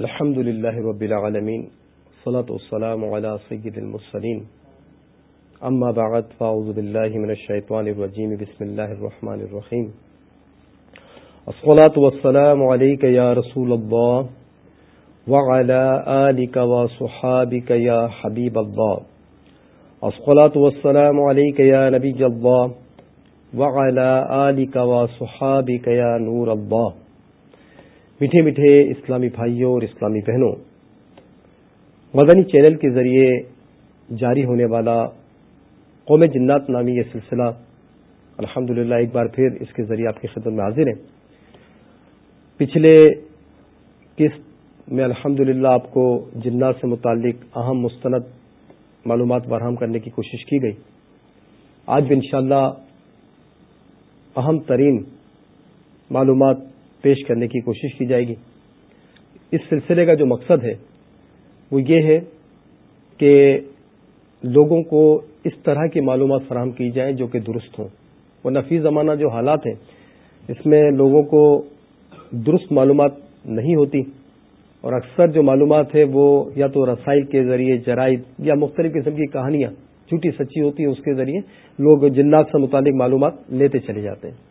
الحمد لله رب العالمين، صلاة والسلام على سيد المرسلين. أما بعد، فأعوذ بالله من الشيطان الرجيم. بسم الله الرحمن الرحيم. الصلاة والسلام عليك يا رسول الله، وعلى آلك وصحابك يا حبيب الله. الصلاة والسلام عليك يا نبي الله، وعلى آلك وصحابك يا نور الله. میٹھے میٹھے اسلامی بھائیوں اور اسلامی بہنوں، مدنی چینل کے ذریعے جاری ہونے والا قوم جنات نامی یہ سلسلہ الحمد ایک بار پھر اس کے ذریعے آپ کی خدمت میں حاضر ہیں۔ پچھلے قسط میں الحمد آپ کو جنات سے متعلق اہم مستند معلومات فراہم کرنے کی کوشش کی گئی۔ آج بھی انشاءاللہ اہم ترین معلومات پیش کرنے کی کوشش کی جائے گی۔ اس سلسلے کا جو مقصد ہے، وہ یہ ہے کہ لوگوں کو اس طرح کی معلومات فراہم کی جائیں جو کہ درست ہوں۔ وہ نفی زمانہ جو حالات ہیں، اس میں لوگوں کو درست معلومات نہیں ہوتی۔ اور اکثر جو معلومات ہے وہ یا تو رسائل کے ذریعے جرائد یا مختلف قسم کی کہانیاں، جھوٹی سچی ہوتی ہیں، اس کے ذریعے لوگ جنات سے متعلق معلومات لیتے چلے جاتے ہیں۔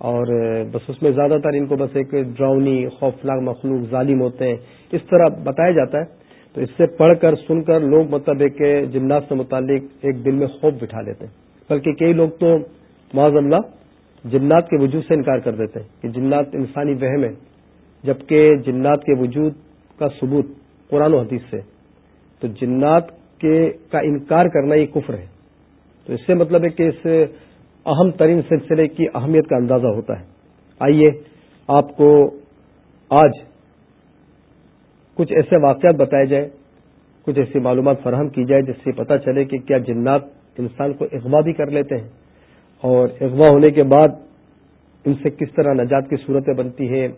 اور بس اس میں زیادہ تر ان کو بس ایک ڈراؤنی، خوفناک مخلوق، ظالم ہوتے ہیں، اس طرح بتایا جاتا ہے۔ تو اس سے پڑھ کر، سن کر لوگ مطلب ایک جنات سے متعلق ایک دل میں خوف بٹھا لیتے ہیں۔ بلکہ کئی لوگ تو معذ اللہ جنات کے وجود سے انکار کر دیتے ہیں کہ جنات انسانی وہم ہے، جبکہ جنات کے وجود کا ثبوت قرآن و حدیث سے۔ تو جنات کے، کا انکار کرنا یہ کفر ہے۔ تو اس سے مطلب ہے کہ اس اہم ترین سلسلے کی اہمیت کا اندازہ ہوتا ہے۔ آئیے آپ کو آج کچھ ایسے واقعات بتائے جائیں، کچھ ایسی معلومات فراہم کی جائے جس سے پتہ چلے کہ کیا جنات انسان کو اغوا بھی کر لیتے ہیں اور اغوا ہونے کے بعد ان سے کس طرح نجات کی صورتیں بنتی ہیں،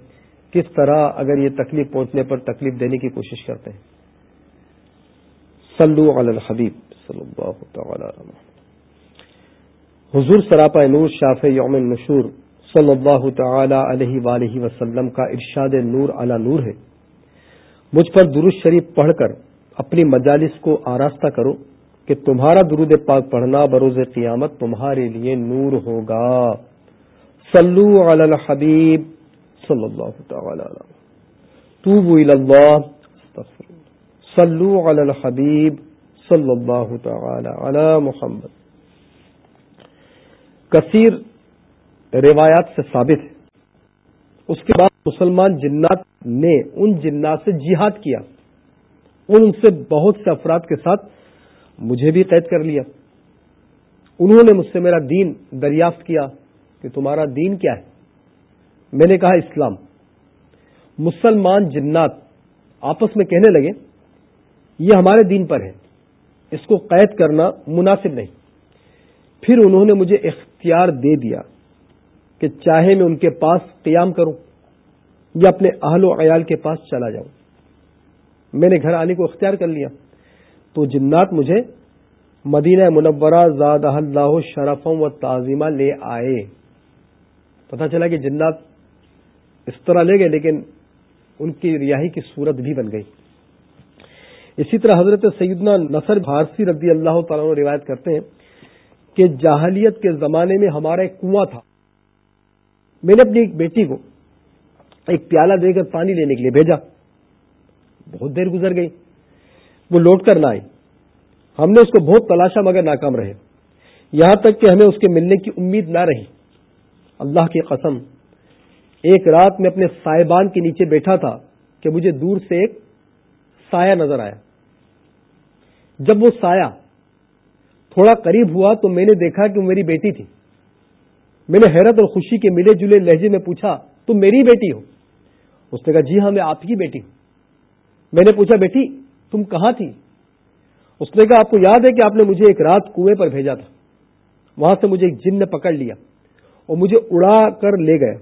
کس طرح اگر یہ تکلیف پہنچنے پر تکلیف دینے کی کوشش کرتے ہیں۔ صلو علی الحبیب صلی اللہ تعالی حضور سراپا نور شاف یوم نشور صلی اللہ تعالی علیہ وآلہ وسلم کا ارشاد نور علی نور ہے۔ مجھ پر درست شریف پڑھ کر اپنی مجالس کو آراستہ کرو کہ تمہارا درود پاک پڑھنا بروز قیامت تمہارے لیے نور ہوگا۔ صلو علی الحبیب صلی اللہ تعالی توبو اللہ۔ صلو علی الحبیب صلی اللہ تعالی علی محمد۔ کثیر روایات سے ثابت ہے۔ اس کے بعد مسلمان جنات نے ان جنات سے جہاد کیا۔ ان سے بہت سے افراد کے ساتھ مجھے بھی قید کر لیا۔ انہوں نے مجھ سے میرا دین دریافت کیا کہ تمہارا دین کیا ہے۔ میں نے کہا اسلام۔ مسلمان جنات آپس میں کہنے لگے، یہ ہمارے دین پر ہے۔ اس کو قید کرنا مناسب نہیں۔ پھر انہوں نے مجھے اختیار دے دیا کہ چاہے میں ان کے پاس قیام کروں یا اپنے اہل و عیال کے پاس چلا جاؤں۔ میں نے گھر آنے کو اختیار کر لیا۔ تو جنات مجھے مدینہ منورہ زاد اللہ شرفوں و تعظیمہ لے آئے۔ پتہ چلا کہ جنات اس طرح لے گئے لیکن ان کی ریاحی کی صورت بھی بن گئی۔ اسی طرح حضرت سیدنا نصر بھارسی رضی اللہ تعالیٰ روایت کرتے ہیں کہ جاہلیت کے زمانے میں ہمارا ایک کنواں تھا۔ میں نے اپنی ایک بیٹی کو ایک پیالہ دے کر پانی لینے کے لیے بھیجا۔ بہت دیر گزر گئی۔ وہ لوٹ کر نہ آئی۔ ہم نے اس کو بہت تلاشا مگر ناکام رہے۔ یہاں تک کہ ہمیں اس کے ملنے کی امید نہ رہی۔ اللہ کی قسم، ایک رات میں اپنے سائبان کے نیچے بیٹھا تھا کہ مجھے دور سے ایک سایہ نظر آیا۔ جب وہ سایہ تھوڑا قریب ہوا تو میں نے دیکھا کہ وہ میری بیٹی تھی۔ میں نے حیرت اور خوشی کے ملے جلے لہجے میں پوچھا، تم میری بیٹی ہو؟ اس نے کہا جی ہاں میں آپ کی بیٹی ہوں۔ میں نے پوچھا، بیٹی، تم کہاں تھی؟ اس نے کہا، آپ کو یاد ہے کہ آپ نے مجھے ایک رات کنویں پر بھیجا تھا۔ وہاں سے مجھے ایک جن نے پکڑ لیا اور مجھے اڑا کر لے گئے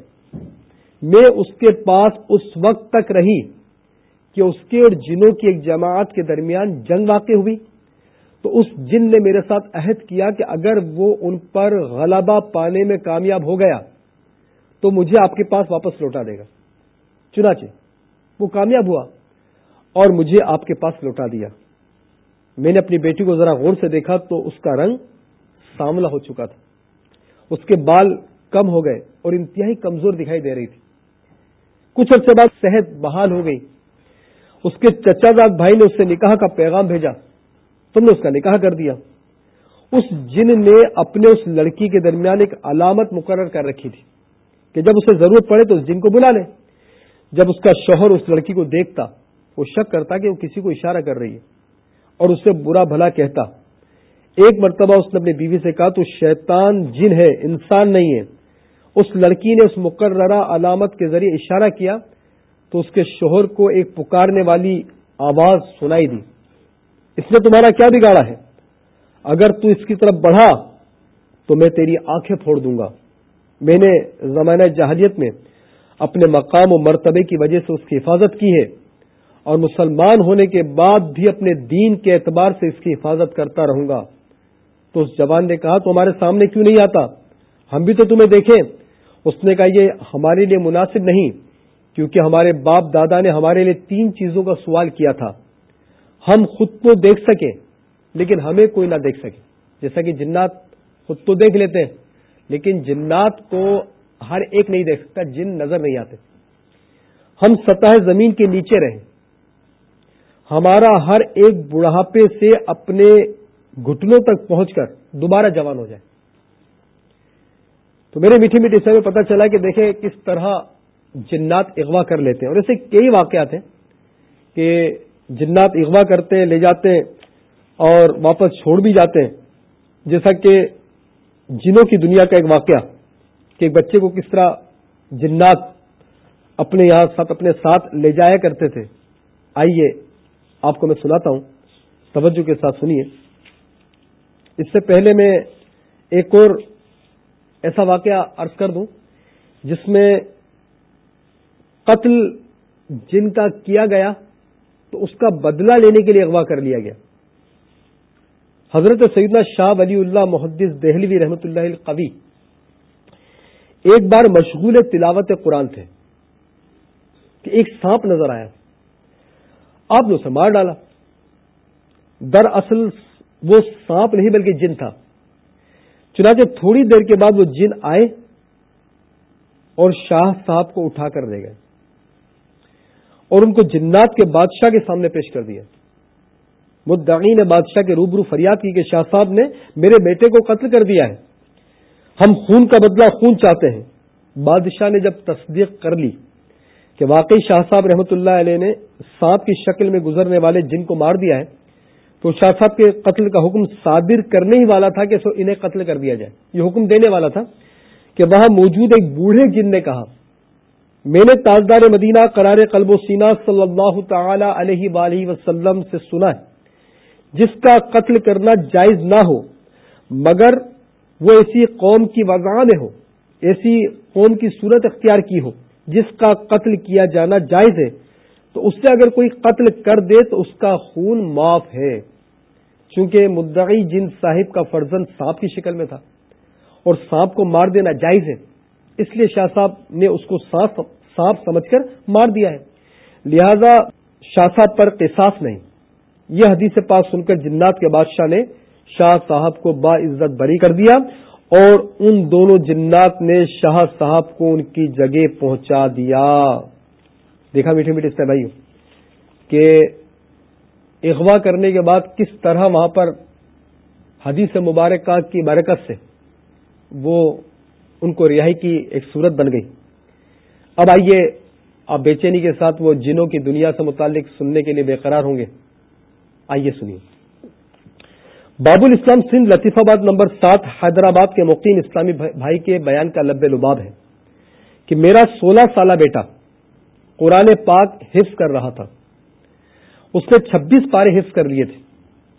میں اس کے پاس اس وقت تک رہی کہ اس کے اور جنوں کی ایک جماعت کے درمیان جنگ واقع ہوئی۔ تو اس جن نے میرے ساتھ عہد کیا کہ اگر وہ ان پر غلبہ پانے میں کامیاب ہو گیا تو مجھے آپ کے پاس واپس لوٹا دے گا۔ چنانچہ، وہ کامیاب ہوا اور مجھے آپ کے پاس لوٹا دیا۔ میں نے اپنی بیٹی کو ذرا غور سے دیکھا تو اس کا رنگ ساملا ہو چکا تھا۔ اس کے بال کم ہو گئے اور انتہائی کمزور دکھائی دے رہی تھی۔ کچھ عرصے بعد صحت بحال ہو گئی۔ اس کے چچا داد بھائی نے اس سے نکاح کا پیغام بھیجا۔ تم نے اس کا نکاح کر دیا۔ اس جن نے اپنے اس لڑکی کے درمیان ایک علامت مقرر کر رکھی تھی کہ جب اسے ضرورت پڑے تو اس جن کو بلا لے۔ جب اس کا شوہر اس لڑکی کو دیکھتا، وہ شک کرتا کہ وہ کسی کو اشارہ کر رہی ہے اور اسے برا بھلا کہتا۔ ایک مرتبہ اس نے اپنی بیوی سے کہا، تو شیطان جن ہے، انسان نہیں ہے۔ اس لڑکی نے اس مقررہ علامت کے ذریعے اشارہ کیا تو اس کے شوہر کو ایک پکارنے والی آواز سنائی دی۔ اس نے تمہارا کیا بگاڑا ہے؟ اگر تو اس کی طرف بڑھا، تو میں تیری آنکھیں پھوڑ دوں گا۔ میں نے زمانہ جہلیت میں اپنے مقام و مرتبے کی وجہ سے اس کی حفاظت کی ہے اور مسلمان ہونے کے بعد بھی اپنے دین کے اعتبار سے اس کی حفاظت کرتا رہوں گا۔ تو اس جوان نے کہا، تو ہمارے سامنے کیوں نہیں آتا؟ ہم بھی تو تمہیں دیکھیں۔ اس نے کہا، یہ ہمارے لیے مناسب نہیں، کیونکہ ہمارے باپ دادا نے ہمارے لیے تین چیزوں کا سوال کیا تھا۔ ہم خود کو دیکھ سکیں، لیکن ہمیں کوئی نہ دیکھ سکے۔ جیسا کہ جنات خود تو دیکھ لیتے ہیں، لیکن جنات کو ہر ایک نہیں دیکھ سکتا، جن نظر نہیں آتے۔ ہم سطح زمین کے نیچے رہیں۔ ہمارا ہر ایک بڑھاپے سے اپنے گھٹنوں تک پہنچ کر دوبارہ جوان ہو جائے۔ تو میرے میٹھی میٹھی سے پتا چلا کہ دیکھیں کس طرح جنات اغوا کر لیتے ہیں۔ اور ایسے کئی واقعات ہیں کہ جنات اغوا کرتے ہیں، لے جاتے ہیں اور واپس چھوڑ بھی جاتے ہیں۔ جیسا کہ جنوں کی دنیا کا ایک واقعہ کہ ایک بچے کو کس طرح جنات اپنے یہاں ساتھ اپنے ساتھ لے جایا کرتے تھے۔ آئیے، آپ کو میں سناتا ہوں۔ توجہ کے ساتھ سنیے۔ اس سے پہلے میں ایک اور ایسا واقعہ عرض کر دوں جس میں قتل جن کا کیا گیا تو اس کا بدلہ لینے کے لیے اغوا کر لیا گیا۔ حضرت سیدنا شاہ ولی اللہ محدث دہلوی رحمۃ اللہ القوی ایک بار مشغول تلاوت قرآن تھے کہ ایک سانپ نظر آیا۔ آپ نے اسے مار ڈالا۔ دراصل وہ سانپ نہیں بلکہ جن تھا۔ چنانچہ تھوڑی دیر کے بعد وہ جن آئے اور شاہ صاحب کو اٹھا کر لے گئے۔ اور ان کو جنات کے بادشاہ کے سامنے پیش کر دیا۔ مدعی نے بادشاہ کے روبرو فریاد کی کہ شاہ صاحب نے میرے بیٹے کو قتل کر دیا ہے۔ ہم خون کا بدلہ خون چاہتے ہیں۔ بادشاہ نے جب تصدیق کر لی کہ واقعی شاہ صاحب رحمۃ اللہ علیہ نے سانپ کی شکل میں گزرنے والے جن کو مار دیا ہے، تو شاہ صاحب کے قتل کا حکم صادر کرنے ہی والا تھا کہ انہیں قتل کر دیا جائے۔ یہ حکم دینے والا تھا کہ وہاں موجود ایک بوڑھے جن نے کہا میں نے تاجدار مدینہ قرار قلب و سینا صلی اللہ تعالی علیہ وآلہ وسلم سے سنا ہے، جس کا قتل کرنا جائز نہ ہو، مگر وہ ایسی قوم کی وضاح میں ہو، ایسی قوم کی صورت اختیار کی ہو، جس کا قتل کیا جانا جائز ہے، تو اس سے اگر کوئی قتل کر دے تو اس کا خون معاف ہے۔ چونکہ مدعی جن صاحب کا فرزن سانپ کی شکل میں تھا، اور سانپ کو مار دینا جائز ہے۔ اس لیے شاہ صاحب نے اس کو سانپ سمجھ کر مار دیا ہے۔ لہذا شاہ صاحب پر قصاص نہیں۔ یہ حدیث پاس سن کر جنات کے بادشاہ نے شاہ صاحب کو با عزت بری کر دیا اور ان دونوں جنات نے شاہ صاحب کو ان کی جگہ پہنچا دیا۔ دیکھا میٹھے میٹھے سے بھائی کہ اغوا کرنے کے بعد کس طرح وہاں پر حدیث مبارکہ کی برکت سے وہ ان کو رہائی کی ایک صورت بن گئی۔ اب آئیے، آپ بے چینی کے ساتھ وہ جنوں کی دنیا سے متعلق سننے کے لیے بے قرار ہوں گے۔ آئیے سنیے۔ باب الاسلام سندھ لطیف آباد نمبر سات، حیدرآباد کے مقیم اسلامی بھائی کے بیان کا لب لباب ہے کہ میرا سولہ سالہ بیٹا قرآن پاک حفظ کر رہا تھا۔ اس نے چھبیس پارے حفظ کر لیے تھے،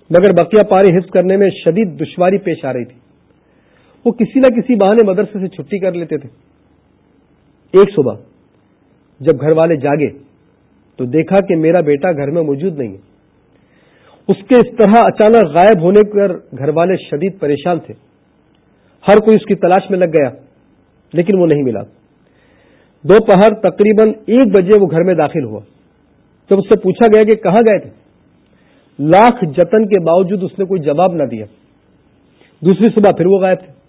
مگر بقیہ پارے حفظ کرنے میں شدید دشواری پیش آ رہی تھی۔ وہ کسی نہ کسی بہانے مدرسے سے چھٹی کر لیتے تھے۔ ایک صبح جب گھر والے جاگے تو دیکھا کہ میرا بیٹا گھر میں موجود نہیں ہے۔ اس کے اس طرح اچانک غائب ہونے پر گھر والے شدید پریشان تھے۔ ہر کوئی اس کی تلاش میں لگ گیا، لیکن وہ نہیں ملا۔ دوپہر تقریباً ایک بجے وہ گھر میں داخل ہوا۔ جب اس سے پوچھا گیا کہ کہاں گئے تھے، لاکھ جتن کے باوجود اس نے کوئی جواب نہ دیا۔ دوسری صبح پھر وہ غائب تھے۔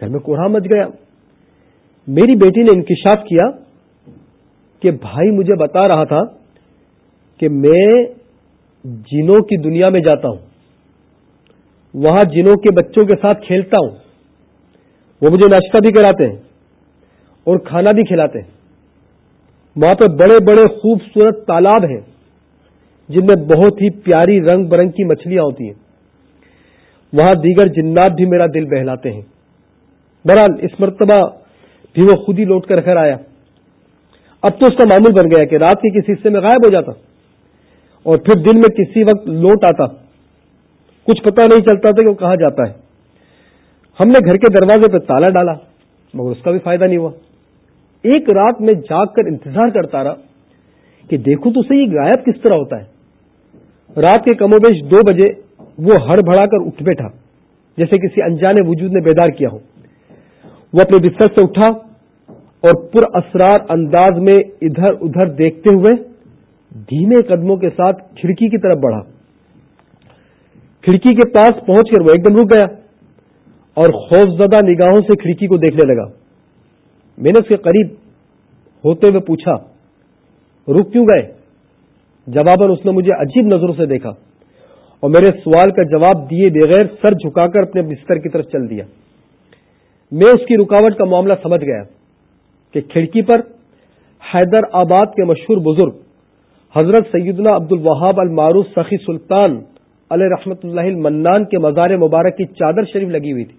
گھر میں کوڑا مچ گیا۔ میری بیٹی نے انکشاف کیا کہ بھائی مجھے بتا رہا تھا کہ میں جنوں کی دنیا میں جاتا ہوں۔ وہاں جنوں کے بچوں کے ساتھ کھیلتا ہوں۔ وہ مجھے ناشتہ بھی کراتے ہیں اور کھانا بھی کھلاتے ہیں۔ وہاں پہ بڑے بڑے خوبصورت تالاب ہیں جن میں بہت ہی پیاری رنگ برنگ کی مچھلیاں ہوتی ہیں۔ وہاں دیگر جنات بھی میرا دل بہلاتے ہیں۔ بہرحال اس مرتبہ بھی وہ خود ہی لوٹ کر گھر آیا۔ اب تو اس کا معمول بن گیا کہ رات کے کسی حصے میں غائب ہو جاتا اور پھر دن میں کسی وقت لوٹ آتا۔ کچھ پتہ نہیں چلتا تھا کہ وہ کہاں جاتا ہے۔ ہم نے گھر کے دروازے پہ تالا ڈالا، مگر اس کا بھی فائدہ نہیں ہوا۔ ایک رات میں جاگ کر انتظار کرتا رہا کہ دیکھو تو صحیح غائب کس طرح ہوتا ہے۔ رات کے کم و بیش دو بجے وہ ہڑبڑا کر اٹھ بیٹھا، جیسے کسی انجانے وجود نے بیدار کیا ہو۔ وہ اپنے بستر سے اٹھا اور پر اسرار انداز میں ادھر ادھر دیکھتے ہوئے دھیمے قدموں کے ساتھ کھڑکی کی طرف بڑھا۔ کھڑکی کے پاس پہنچ کر وہ ایک دم رک گیا اور خوفزدہ نگاہوں سے کھڑکی کو دیکھنے لگا۔ میں نے اس کے قریب ہوتے ہوئے پوچھا رک کیوں گئے؟ جواباً اس نے مجھے عجیب نظروں سے دیکھا اور میرے سوال کا جواب دیے بغیر سر جھکا کر اپنے بستر کی طرف چل دیا۔ میں اس کی رکاوٹ کا معاملہ سمجھ گیا کہ کھڑکی پر حیدر آباد کے مشہور بزرگ حضرت سیدنا عبد الوہاب المعروف سخی سلطان علیہ رحمت اللہ المنان کے مزار مبارک کی چادر شریف لگی ہوئی تھی۔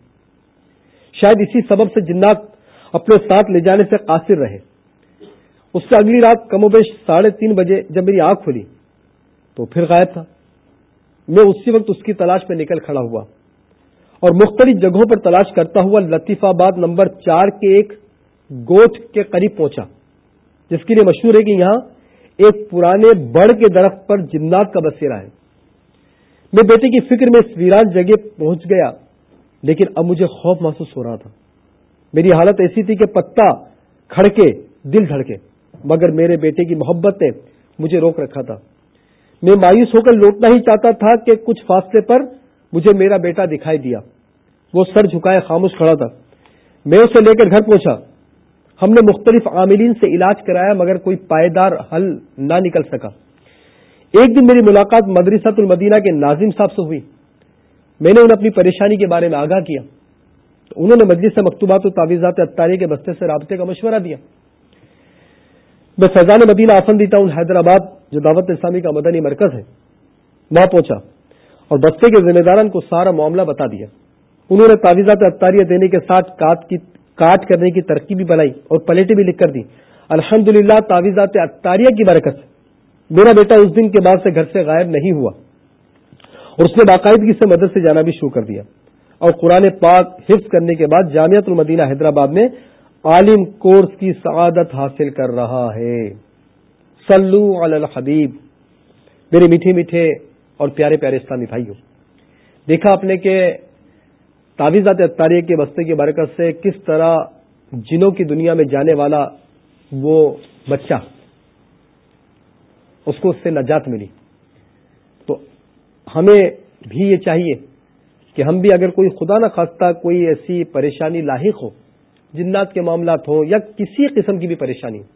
شاید اسی سبب سے جنات اپنے ساتھ لے جانے سے قاصر رہے۔ اس سے اگلی رات کم و بیش ساڑھے تین بجے جب میری آنکھ کھلی تو پھر غائب تھا۔ میں اسی وقت اس کی تلاش میں نکل کھڑا ہوا۔ اور مختلف جگہوں پر تلاش کرتا ہوا لطیف آباد نمبر چار کے ایک گوٹ کے قریب پہنچا، جس کے لیے مشہور ہے کہ یہاں ایک پرانے بڑ کے درخت پر جنات کا بسیرا ہے۔ میں بیٹے کی فکر میں اس ویران جگہ پہنچ گیا، لیکن اب مجھے خوف محسوس ہو رہا تھا۔ میری حالت ایسی تھی کہ پتا کھڑکے، دل دھڑکے، مگر میرے بیٹے کی محبت نے مجھے روک رکھا تھا۔ میں مایوس ہو کر لوٹنا ہی چاہتا تھا کہ کچھ فاصلے پر مجھے میرا بیٹا دکھائی دیا۔ وہ سر جھکائے خاموش کھڑا تھا۔ میں اسے لے کر گھر پہنچا۔ ہم نے مختلف عاملین سے علاج کرایا، مگر کوئی پائیدار حل نہ نکل سکا۔ ایک دن میری ملاقات مدرسۃ المدینہ کے ناظم صاحب سے ہوئی۔ میں نے انہیں اپنی پریشانی کے بارے میں آگاہ کیا۔ تو انہوں نے مجلس سے مکتوبات و تعویذات اطاری کے بستے سے رابطے کا مشورہ دیا۔ میں فیضان مدینہ آسن دیتا ہوں حیدرآباد، جو دعوت اسلامی کا مدنی مرکز ہے، وہاں پہنچا۔ اور بستے کے ذمہ داران کو سارا معاملہ بتا دیا۔ انہوں نے تعویذات اطاریہ دینے کے ساتھ کاٹ کرنے کی ترقی بھی بنائی اور پلیٹیں بھی لکھ کر دی الحمد للہ تعویذات اطاریہ کی برکت میرا بیٹا اس دن کے بعد سے گھر سے غائب نہیں ہوا۔ اور اس نے باقاعدگی سے مدد سے جانا بھی شروع کر دیا۔ اور قرآن پاک حفظ کرنے کے بعد جامعت المدینہ حیدرآباد میں عالم کورس کی سعادت حاصل کر رہا ہے۔ سلو الحبیب۔ میرے میٹھے میٹھے اور پیارے پیارے اسلامی بھائیوں، دیکھا آپ نے کہ تعویذات اطاریہ کے بستے کی برکت سے کس طرح جنوں کی دنیا میں جانے والا وہ بچہ، اس کو اس سے نجات ملی۔ تو ہمیں بھی یہ چاہیے کہ ہم بھی اگر کوئی خدا نہ خواستہ کوئی ایسی پریشانی لاحق ہو، جنات کے معاملات ہوں یا کسی قسم کی بھی پریشانی ہو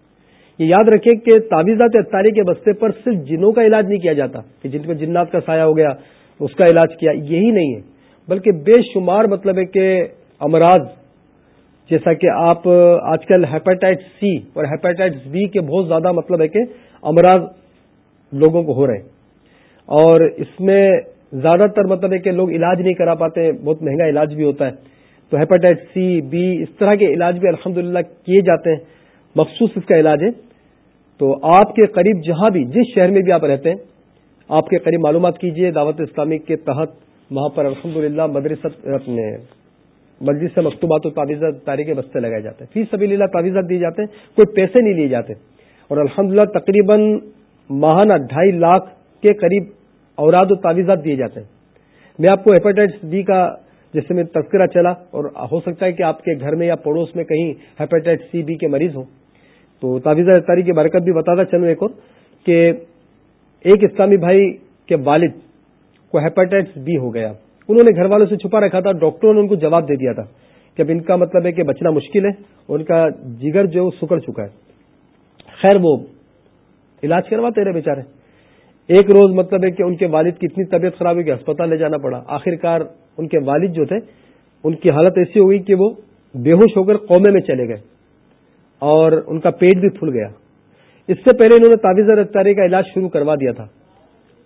یہ یاد رکھیں کہ تعویذات اطاری کے بستے پر صرف جنوں کا علاج نہیں کیا جاتا کہ جن کو جنات کا سایہ ہو گیا، اس کا علاج کیا، یہی نہیں ہے۔ بلکہ بے شمار مطلب ہے کہ امراض، جیسا کہ آپ آج کل ہیپاٹائٹ سی اور ہیپاٹائٹس بی کے بہت زیادہ مطلب ہے کہ امراض لوگوں کو ہو رہے ہیں۔ اور اس میں زیادہ تر مطلب ہے کہ لوگ علاج نہیں کرا پاتے، بہت مہنگا علاج بھی ہوتا ہے۔ تو ہیپاٹائٹ سی، بی، اس طرح کے علاج بھی الحمد کیے جاتے ہیں۔ مخصوص اس کا علاج ہے۔ تو آپ کے قریب جہاں بھی، جس شہر میں بھی آپ رہتے ہیں، آپ کے قریب معلومات کیجیے دعوت اسلامی کے تحت۔ وہاں پر الحمد للہ مدرسہ اپنے مسجد سے مکتوبات و تعویذات تاریخ بستے لگائے جاتے ہیں۔ فی سبھی لیلا تعویذات دیے جاتے ہیں، کوئی پیسے نہیں لیے جاتے۔ اور الحمد للہ تقریباً ماہانہ ڈھائی لاکھ کے قریب اوراد و تعویذات دیے جاتے ہیں۔ میں آپ کو ہیپاٹائٹس بی کا جیسے میں تذکرہ چلا، اور ہو سکتا ہے کہ آپ کے گھر میں یا پڑوس میں کہیں ہیپاٹائٹس سی بی کے مریض ہوں۔ تو تعویذ اتاری کی برکت بھی بتاتا چلوں ایک اور کہ ایک اسلامی بھائی کے والد کو ہیپاٹائٹس بی ہو گیا۔ انہوں نے گھر والوں سے چھپا رکھا تھا، ڈاکٹروں نے ان کو جواب دے دیا تھا کہ اب ان کا مطلب ہے کہ بچنا مشکل ہے اور ان کا جگر جو ہے وہ سکڑ چکا ہے۔ خیر وہ علاج کرواتے رہے بیچارے۔ ایک روز مطلب ہے کہ ان کے والد کی اتنی طبیعت خراب ہوئی کہ اسپتال لے جانا پڑا۔ آخر کار ان کے والد جو تھے، ان کی حالت ایسی ہوئی کہ وہ بے ہوش ہو کر قومے میں چلے گئے۔ اور ان کا پیٹ بھی پھول گیا۔ اس سے پہلے انہوں نے تعویذات اتاری کا علاج شروع کروا دیا تھا۔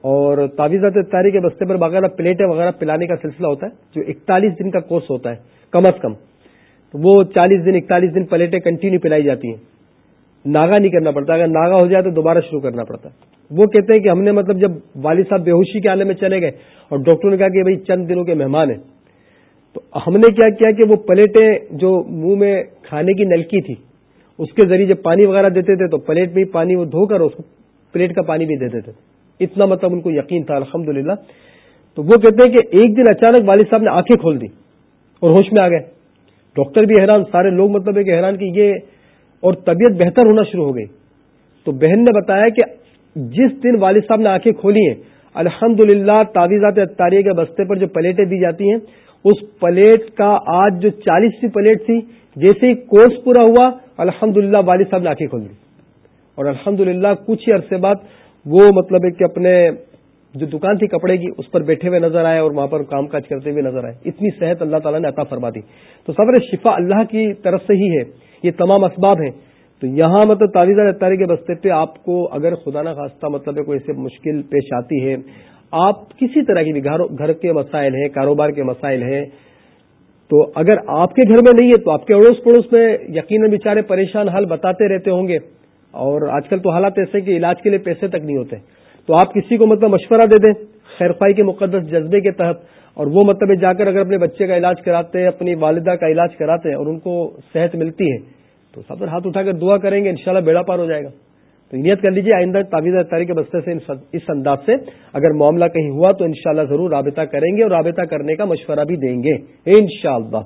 اور تعویذات اتاری کے بستے پر باقاعدہ پلیٹیں وغیرہ پلانے کا سلسلہ ہوتا ہے، جو اکتالیس دن کا کورس ہوتا ہے، کم از کم۔ تو وہ چالیس دن، اکتالیس دن پلیٹیں کنٹینیو پلائی جاتی ہیں۔ ناگا نہیں کرنا پڑتا، اگر ناگا ہو جائے تو دوبارہ شروع کرنا پڑتا۔ ہے وہ کہتے ہیں کہ ہم نے مطلب جب والد صاحب بے ہوشی کے آلے میں چلے گئے اور ڈاکٹر نے کہا کہ بھائی چند دنوں کے مہمان ہیں، تو ہم نے کیا کیا کہ وہ پلیٹیں جو منہ میں کھانے کی نلکی تھی اس کے ذریعے جب پانی وغیرہ دیتے تھے تو پلیٹ میں پانی وہ دھو کر اس کو پلیٹ کا پانی بھی دیتے تھے۔ اتنا مطلب ان کو یقین تھا الحمد تو وہ کہتے ہیں کہ ایک دن اچانک والد صاحب نے آنکھیں کھول دی اور ہوش میں آ گئے۔ ڈاکٹر بھی حیران، سارے لوگ مطلب ہے کہ حیران کہ یہ اور طبیعت بہتر ہونا شروع ہو گئی۔ تو بہن نے بتایا کہ جس دن والد صاحب نے آنکھیں کھولی ہیں الحمد للہ تعویذات اطاریہ کے بستے پر جو پلیٹیں دی جاتی ہیں، اس پلیٹ کا آج جو چالیسویں پلیٹ تھی جیسے ہی کورس پورا ہوا الحمد للہ والد صاحب نے آنکھیں کھول دی اور الحمد للہ کچھ ہی عرصے بعد وہ مطلب ہے کہ اپنے جو دکان تھی کپڑے کی، اس پر بیٹھے ہوئے نظر آئے اور وہاں پر کام کاج کرتے ہوئے نظر آئے۔ اتنی صحت اللہ تعالیٰ نے عطا فرما دی۔ تو صبر شفا اللہ کی طرف سے ہی ہے۔ یہ تمام اسباب ہیں۔ تو یہاں مطلب تعویذ اتاری کے بستے پہ آپ کو اگر خدا نہ خواستہ مطلب ہے کوئی ایسے مشکل پیش آتی ہے، آپ کسی طرح کی بھی گھر کے مسائل ہیں، کاروبار کے مسائل ہیں تو اگر آپ کے گھر میں نہیں ہے تو آپ کے اڑوس پڑوس میں یقیناً بیچارے پریشان حال بتاتے رہتے ہوں گے اور آج کل تو حالات ایسے کہ علاج کے لیے پیسے تک نہیں ہوتے تو آپ کسی کو مطلب مشورہ دے دیں خیرفائی کے مقدس جذبے کے تحت اور وہ مطلب جا کر اگر اپنے بچے کا علاج کراتے ہیں، اپنی والدہ کا علاج کراتے ہیں اور ان کو صحت ملتی ہے تو سب ہاتھ اٹھا کر دعا کریں گے، انشاءاللہ بیڑا پار ہو جائے گا۔ تو نیت کر لیجیے آئندہ تعویذ تاریخ کے بستے سے اس انداز سے۔ اگر معاملہ کہیں ہوا تو انشاءاللہ ضرور رابطہ کریں گے اور رابطہ کرنے کا مشورہ بھی دیں گے۔ انشاءاللہ۔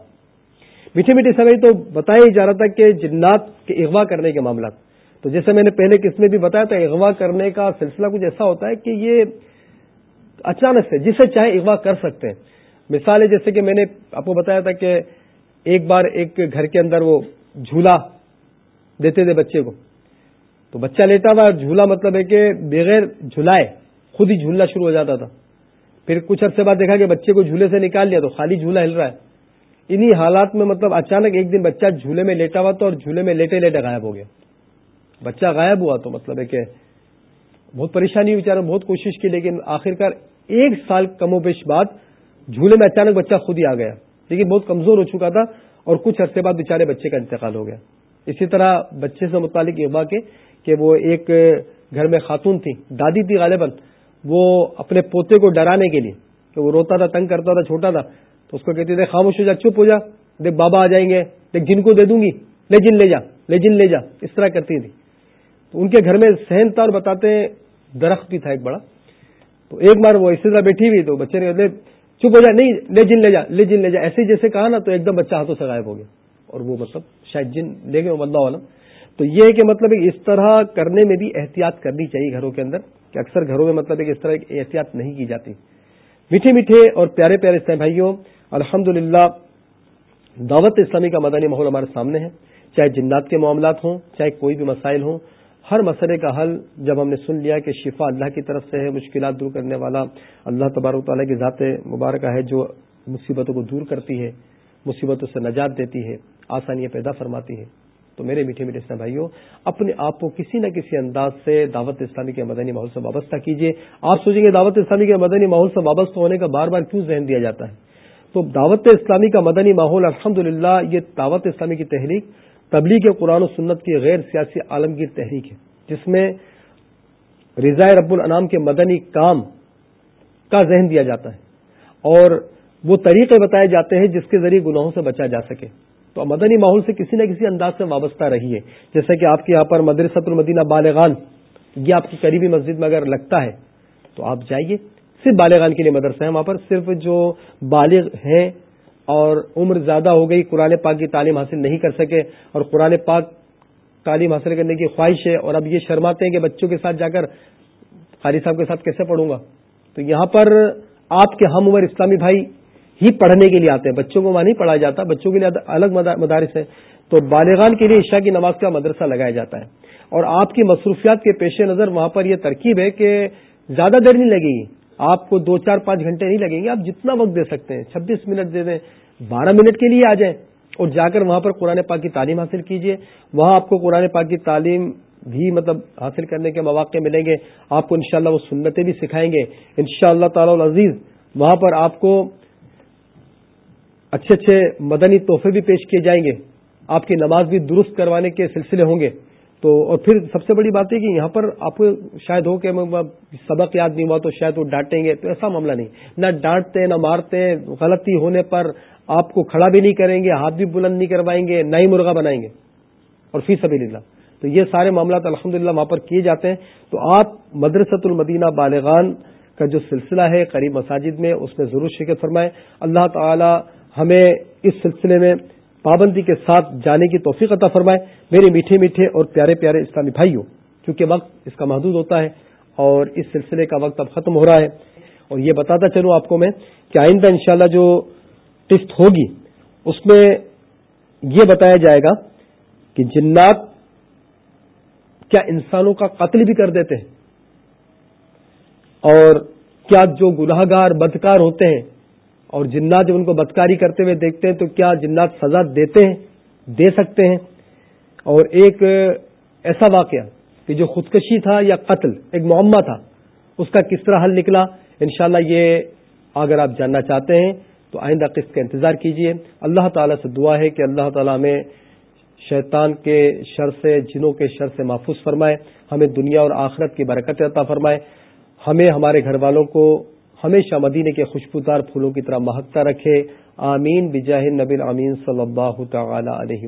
میٹھے میٹھے سمے تو بتایا ہی جا رہا تھا کہ جنات کے اغوا کرنے کے معاملات۔ تو جیسے میں نے پہلے کس میں بھی بتایا تھا، اغوا کرنے کا سلسلہ کچھ ایسا ہوتا ہے کہ یہ اچانک سے جسے چاہے اغوا کر سکتے ہیں۔ مثال ہے جیسے کہ میں نے آپ کو بتایا تھا کہ ایک بار ایک گھر کے اندر وہ جھولا دیتے تھے بچے کو۔ تو بچہ لیتا تھا، جھولا مطلب ہے کہ بغیر جھلائے خود ہی جھولنا شروع ہو جاتا تھا۔ پھر کچھ عرصے بعد دیکھا کہ بچے کو جھولے سے نکال لیا تو خالی جھولا ہل رہا ہے۔ انہی حالات میں مطلب اچانک ایک دن بچہ جھولے میں لیٹا ہوا تھا اور جھولے میں لیٹے لیٹے غائب ہو گیا۔ بچہ غائب ہوا تو مطلب ہے کہ بہت پریشانی ہوئی بیچارہ، بہت کوشش کی، لیکن آخرکار ایک سال کم و بیش بعد جھولے میں اچانک بچہ خود ہی آ گیا۔ لیکن بہت کمزور ہو چکا تھا اور کچھ عرصے بعد بےچارے بچے کا انتقال ہو گیا۔ اسی طرح بچے سے متعلق یہ ہوا کہ وہ ایک گھر میں خاتون تھی دادی تھی غالباً، وہ اپنے پوتے کو ڈرانے کے لیے، کہ وہ روتا تھا، تنگ کرتا تھا، چھوٹا تھا، تو اس کو کہتے تھے، خاموش ہو جا، چپ ہو جا، دیکھ بابا آ جائیں گے، دیکھ جن کو دے دوں گی، لے جن، لے جا، لے جن، لے جا، اس طرح کرتی تھی۔ تو ان کے گھر میں سہن تھا اور بتاتے درخت بھی تھا ایک بڑا۔ تو ایک بار وہ اسی طرح بیٹھی ہوئی، تو بچے نے چپ ہو جائے نہیں، لے جن، لے جا، لے جن، لے جا، ایسے جیسے کہا نا، تو ایک دم بچہ ہاتھوں سے غائب ہو گیا۔ اور وہ مطلب شاید جن لے گئے اللہ عالم تو یہ ہے کہ مطلب اس طرح کرنے میں بھی احتیاط کرنی چاہیے گھروں کے اندر کہ اکثر گھروں میں مطلب اس طرح احتیاط نہیں کی جاتی۔ میٹھے میٹھے اور پیارے پیارے اسلام بھائیوں الحمد دعوت اسلامی کا مدنی ماحول ہمارے سامنے ہے۔ چاہے جنات کے معاملات ہوں، چاہے کوئی بھی مسائل ہوں، ہر مسئلے کا حل جب ہم نے سن لیا کہ شفا اللہ کی طرف سے ہے، مشکلات دور کرنے والا اللہ تبارک تعالیٰ کی ذات مبارکہ ہے جو مصیبتوں کو دور کرتی ہے، مصیبتوں سے نجات دیتی ہے، آسانیاں پیدا فرماتی ہے۔ تو میرے میٹھے میٹھے اسلام بھائیوں، اپنے آپ کو کسی نہ کسی انداز سے دعوت اسلامی کے مدنی ماحول سے وابستہ کیجیے آپ سوچیں گے دعوت اسلامی کے مدنی ماحول سے وابستہ ہونے کا بار بار کیوں ذہن دیا جاتا ہے؟ تو دعوت اسلامی کا مدنی ماحول الحمد یہ دعوت اسلامی کی تحریک، تبلیغ قرآن و سنت کی غیر سیاسی عالمگیر تحریک ہے، جس میں رضاء رب الانام کے مدنی کام کا ذہن دیا جاتا ہے۔ اور وہ طریقے بتائے جاتے ہیں جس کے ذریعے گناہوں سے بچا جا سکے۔ تو مدنی ماحول سے کسی نہ کسی انداز سے وابستہ رہی ہے جیسے کہ آپ کے یہاں پر مدرسۃ المدینہ بالغان، یہ آپ کی قریبی مسجد میں اگر لگتا ہے، تو آپ جائیے۔ صرف بالغان کے لیے مدرسہ ہے۔ وہاں پر صرف جو بالغ ہیں اور عمر زیادہ ہو گئی، قرآن پاک کی تعلیم حاصل نہیں کر سکے اور قرآن پاک تعلیم حاصل کرنے کی خواہش ہے اور اب یہ شرماتے ہیں کہ بچوں کے ساتھ جا کر قاری صاحب کے ساتھ کیسے پڑھوں گا؟ تو یہاں پر آپ کے ہم عمر اسلامی بھائی ہی پڑھنے کے لیے آتے ہیں۔ بچوں کو وہاں نہیں پڑھایا جاتا، بچوں کے لیے الگ مدارس ہیں۔ تو بالغان کے لیے عشاء کی نماز کا مدرسہ لگایا جاتا ہے۔ اور آپ کی مصروفیات کے پیش نظر وہاں پر یہ ترکیب ہے کہ زیادہ دیر نہیں لگے گی۔ آپ کو دو چار پانچ گھنٹے نہیں لگیں گے۔ آپ جتنا وقت دے سکتے ہیں، چھبیس منٹ دے دیں، بارہ منٹ کے لیے آ جائیں۔ اور جا کر وہاں پر قرآن پاک کی تعلیم حاصل کیجیے وہاں آپ کو قرآن پاک کی تعلیم بھی مطلب حاصل کرنے کے مواقع ملیں گے۔ آپ کو انشاءاللہ وہ سنتیں بھی سکھائیں گے۔ انشاءاللہ شاء اللہ عزیز وہاں پر آپ کو اچھے اچھے مدنی تحفے بھی پیش کیے جائیں گے۔ آپ کی نماز بھی درست کروانے کے سلسلے ہوں گے۔ تو، اور پھر سب سے بڑی بات ہے کہ یہاں پر آپ کو شاید ہو کہ سبق یاد نہیں ہوا تو شاید وہ ڈانٹیں گے، تو ایسا معاملہ نہیں۔ نہ ڈانٹتے، نہ مارتے، غلطی ہونے پر آپ کو کھڑا بھی نہیں کریں گے، ہاتھ بھی بلند نہیں کروائیں گے نہ ہی مرغا بنائیں گے۔ اور فی سبھی اللہ۔ تو یہ سارے معاملات الحمد للہ وہاں پر کیے جاتے ہیں۔ تو آپ مدرسۃ المدینہ بالغان کا جو سلسلہ ہے قریب مساجد میں، اس میں ضرور شرکت فرمائے اللہ تعالی ہمیں اس سلسلے میں پابندی کے ساتھ جانے کی توفیق عطا فرمائے۔ میرے میٹھے میٹھے اور پیارے پیارے اسلامی بھائیوں کیونکہ وقت اس کا محدود ہوتا ہے اور اس سلسلے کا وقت اب ختم ہو رہا ہے، اور یہ بتاتا چلوں آپ کو میں کہ آئندہ انشاءاللہ جو ٹسٹ ہوگی، اس میں یہ بتایا جائے گا کہ جنات کیا انسانوں کا قتل بھی کر دیتے ہیں اور کیا جو گناہ گار بدکار ہوتے ہیں اور جنات جب ان کو بدکاری کرتے ہوئے دیکھتے ہیں تو کیا جنات سزا دیتے ہیں؟ دے سکتے ہیں؟ اور ایک ایسا واقعہ کہ جو خودکشی تھا یا قتل، ایک معمہ تھا، اس کا کس طرح حل نکلا؟ انشاءاللہ یہ اگر آپ جاننا چاہتے ہیں تو آئندہ قسط کا انتظار کیجیے اللہ تعالیٰ سے دعا ہے کہ اللہ تعالیٰ میں شیطان کے شر سے، جنوں کے شر سے محفوظ فرمائے۔ ہمیں دنیا اور آخرت کی برکت عطا فرمائے۔ ہمیں ہمارے گھر والوں کو ہمیشہ مدینے کے خوشبودار پھولوں کی طرح مہکتا رکھے۔ آمین۔ بجاہ نبی امین صلی اللہ تعالی علیہ